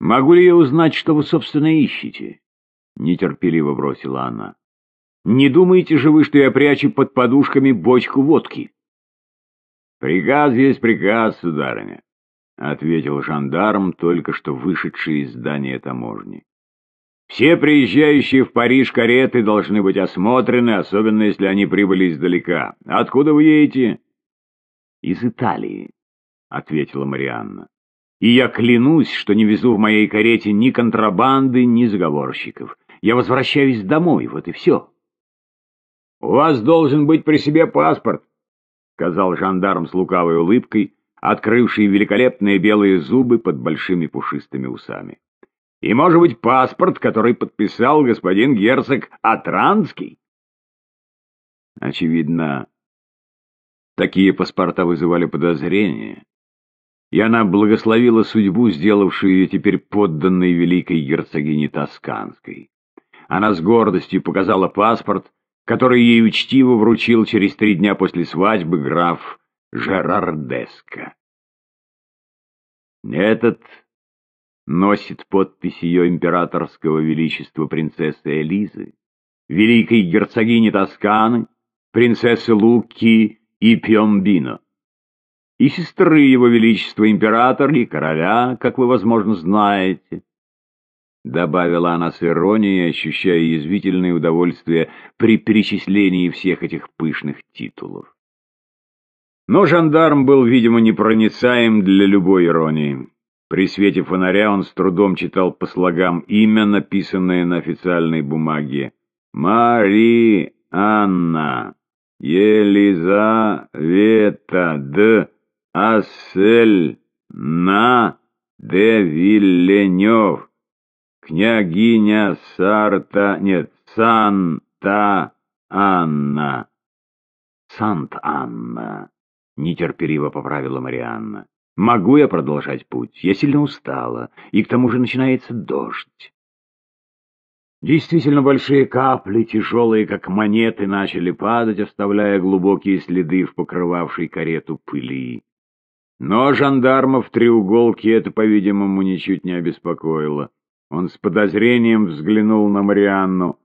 «Могу ли я узнать, что вы, собственно, ищете?» — нетерпеливо бросила она. «Не думаете же вы, что я прячу под подушками бочку водки?» «Приказ есть приказ, сударыня», — ответил жандарм, только что вышедший из здания таможни. «Все приезжающие в Париж кареты должны быть осмотрены, особенно если они прибыли издалека. Откуда вы едете?» «Из Италии», — ответила Марианна. «И я клянусь, что не везу в моей карете ни контрабанды, ни заговорщиков. Я возвращаюсь домой, вот и все». «У вас должен быть при себе паспорт», — сказал жандарм с лукавой улыбкой, открывший великолепные белые зубы под большими пушистыми усами. «И, может быть, паспорт, который подписал господин герцог Атранский?» Очевидно, такие паспорта вызывали подозрения, и она благословила судьбу, сделавшую ее теперь подданной великой герцогине Тосканской. Она с гордостью показала паспорт, который ей учтиво вручил через три дня после свадьбы граф Жерардеско. Этот носит подпись ее императорского величества принцессы Элизы, великой герцогини Тосканы, принцессы Луки и Пьомбино и сестры его величества императора и короля, как вы, возможно, знаете. Добавила она с иронией, ощущая язвительное удовольствие при перечислении всех этих пышных титулов. Но жандарм был, видимо, непроницаем для любой иронии. При свете фонаря он с трудом читал по слогам имя, написанное на официальной бумаге. «Мари Анна Елизавета Д. Ассель на де Вильленев, княгиня Сарта, нет, Санта Анна. Нетерпеливо поправила Марианна. Могу я продолжать путь? Я сильно устала, и к тому же начинается дождь. Действительно большие капли, тяжелые как монеты, начали падать, оставляя глубокие следы в покрывавшей карету пыли. Но жандарма в треуголке это, по-видимому, ничуть не обеспокоило. Он с подозрением взглянул на Марианну.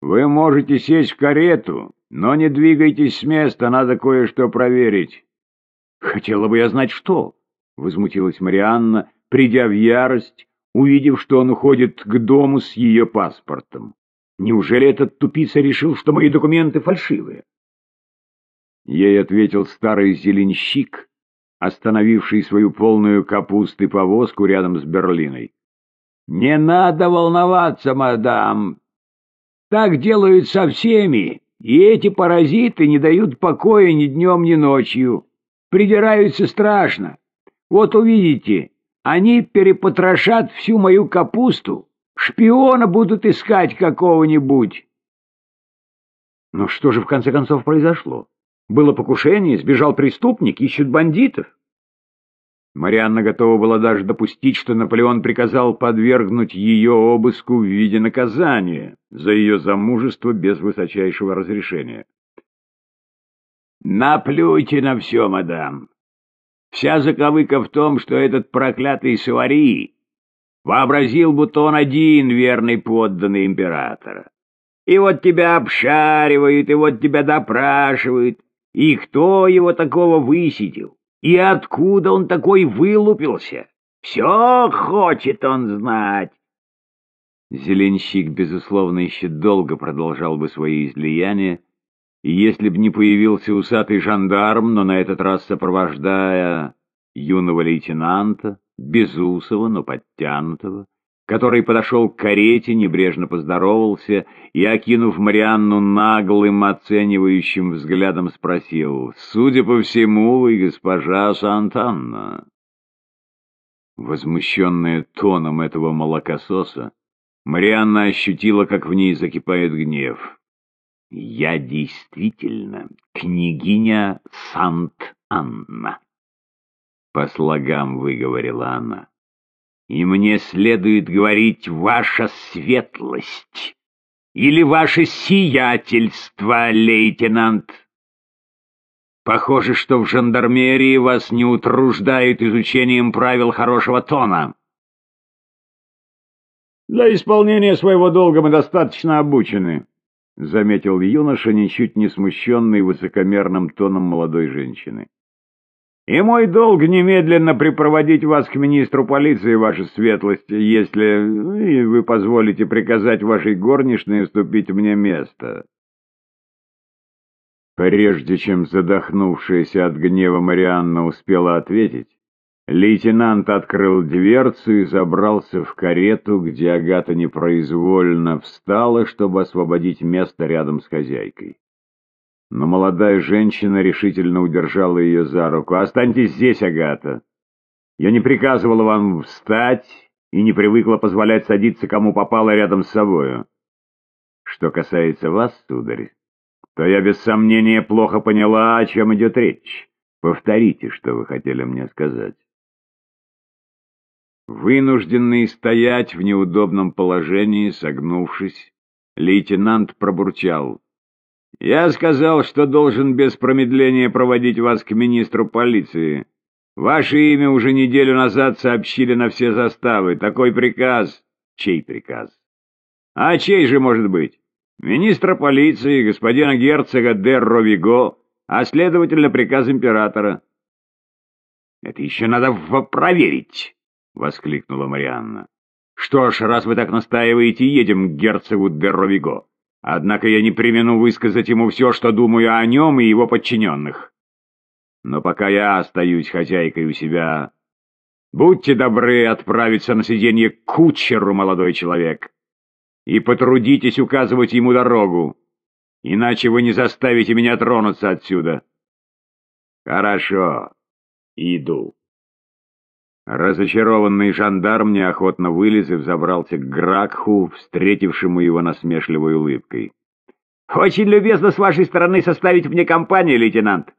«Вы можете сесть в карету, но не двигайтесь с места, надо кое-что проверить». «Хотела бы я знать, что?» — возмутилась Марианна, придя в ярость, увидев, что он уходит к дому с ее паспортом. «Неужели этот тупица решил, что мои документы фальшивые?» Ей ответил старый зеленщик, остановивший свою полную капусты повозку рядом с Берлиной. «Не надо волноваться, мадам. Так делают со всеми, и эти паразиты не дают покоя ни днем, ни ночью. Придираются страшно. Вот увидите, они перепотрошат всю мою капусту, шпиона будут искать какого-нибудь». Но что же в конце концов произошло? Было покушение, сбежал преступник, ищут бандитов. Марианна готова была даже допустить, что Наполеон приказал подвергнуть ее обыску в виде наказания за ее замужество без высочайшего разрешения. «Наплюйте на все, мадам. Вся заковыка в том, что этот проклятый Савари вообразил, будто он один верный подданный императора. И вот тебя обшаривают, и вот тебя допрашивают, и кто его такого высидел? И откуда он такой вылупился? Все хочет он знать. Зеленщик, безусловно, еще долго продолжал бы свои излияния, если б не появился усатый жандарм, но на этот раз сопровождая юного лейтенанта, безусого, но подтянутого, который подошел к карете, небрежно поздоровался и, окинув Марианну наглым, оценивающим взглядом, спросил, «Судя по всему, вы госпожа Сантанна». Возмущенная тоном этого молокососа, Марианна ощутила, как в ней закипает гнев. «Я действительно княгиня Сант-Анна», — по слогам выговорила она и мне следует говорить «ваша светлость» или «ваше сиятельство, лейтенант». Похоже, что в жандармерии вас не утруждают изучением правил хорошего тона. Для исполнения своего долга мы достаточно обучены, — заметил юноша, ничуть не смущенный высокомерным тоном молодой женщины. И мой долг немедленно припроводить вас к министру полиции, ваша светлость, если вы позволите приказать вашей горничной уступить мне место. Прежде чем задохнувшаяся от гнева Марианна успела ответить, лейтенант открыл дверцу и забрался в карету, где Агата непроизвольно встала, чтобы освободить место рядом с хозяйкой. Но молодая женщина решительно удержала ее за руку. «Останьтесь здесь, Агата. Я не приказывала вам встать и не привыкла позволять садиться кому попало рядом с собою. Что касается вас, сударь, то я без сомнения плохо поняла, о чем идет речь. Повторите, что вы хотели мне сказать». Вынужденный стоять в неудобном положении, согнувшись, лейтенант пробурчал. Я сказал, что должен без промедления проводить вас к министру полиции. Ваше имя уже неделю назад сообщили на все заставы. Такой приказ... Чей приказ? А чей же может быть? Министра полиции, господина герцога де Ровиго, а следовательно приказ императора. Это еще надо проверить, — воскликнула Марианна. Что ж, раз вы так настаиваете, едем к герцогу де Ровиго. Однако я не примену высказать ему все, что думаю о нем и его подчиненных. Но пока я остаюсь хозяйкой у себя, будьте добры отправиться на сиденье к кучеру, молодой человек, и потрудитесь указывать ему дорогу, иначе вы не заставите меня тронуться отсюда. Хорошо, иду. Разочарованный жандарм неохотно вылез и взобрался к Гракху, встретившему его насмешливой улыбкой. «Очень любезно с вашей стороны составить мне компанию, лейтенант.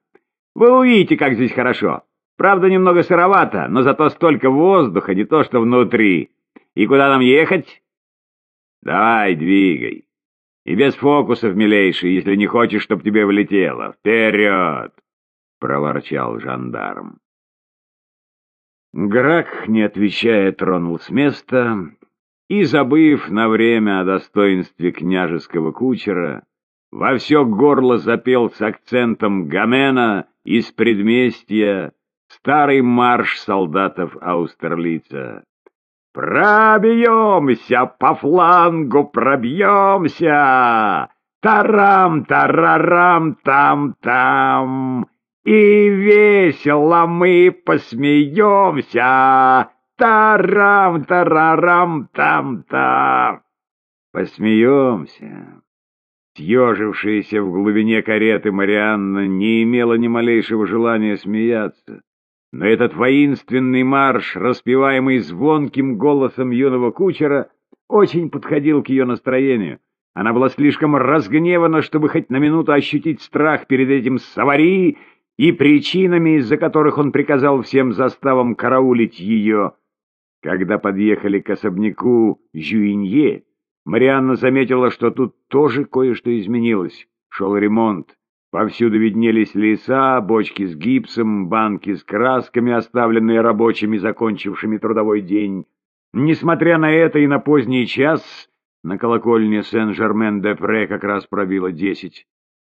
Вы увидите, как здесь хорошо. Правда, немного сыровато, но зато столько воздуха, не то что внутри. И куда нам ехать?» «Давай, двигай. И без фокусов, милейший, если не хочешь, чтоб тебе влетело. Вперед!» — проворчал жандарм. Грак, не отвечая, тронул с места и, забыв на время о достоинстве княжеского кучера, во все горло запел с акцентом Гомена из предместья старый марш солдатов Аустерлица. «Пробьемся по флангу, пробьемся! Тарам-тарарам-там-там!» И весело мы посмеемся. Тарам-тарарам-там-там. Посмеемся. Съежившаяся в глубине кареты Марианна не имела ни малейшего желания смеяться. Но этот воинственный марш, распеваемый звонким голосом юного кучера, очень подходил к ее настроению. Она была слишком разгневана, чтобы хоть на минуту ощутить страх перед этим савари и причинами, из-за которых он приказал всем заставам караулить ее. Когда подъехали к особняку Жюинье, Марианна заметила, что тут тоже кое-что изменилось. Шел ремонт. Повсюду виднелись леса, бочки с гипсом, банки с красками, оставленные рабочими, закончившими трудовой день. Несмотря на это и на поздний час, на колокольне Сен-Жермен-де-Пре как раз пробило десять.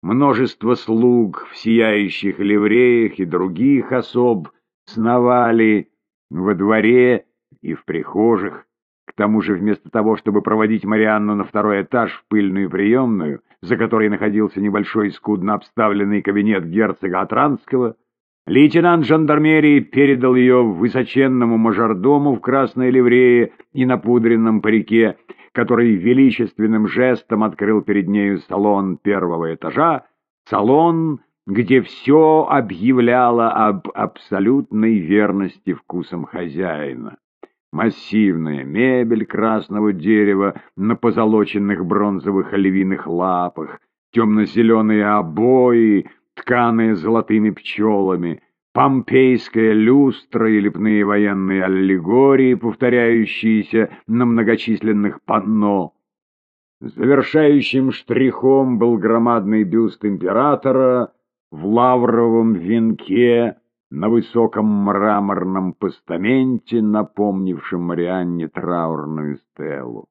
Множество слуг в сияющих ливреях и других особ сновали во дворе и в прихожих. К тому же вместо того, чтобы проводить Марианну на второй этаж в пыльную приемную, за которой находился небольшой скудно обставленный кабинет герцога Атранского, лейтенант жандармерии передал ее высоченному мажордому в красной ливрее и напудренном парике, который величественным жестом открыл перед нею салон первого этажа, салон, где все объявляло об абсолютной верности вкусам хозяина. Массивная мебель красного дерева на позолоченных бронзовых оливиных лапах, темно-зеленые обои, тканые золотыми пчелами, помпейская люстра и лепные военные аллегории, повторяющиеся на многочисленных панно. Завершающим штрихом был громадный бюст императора в лавровом венке на высоком мраморном постаменте, напомнившем Марианне траурную стелу.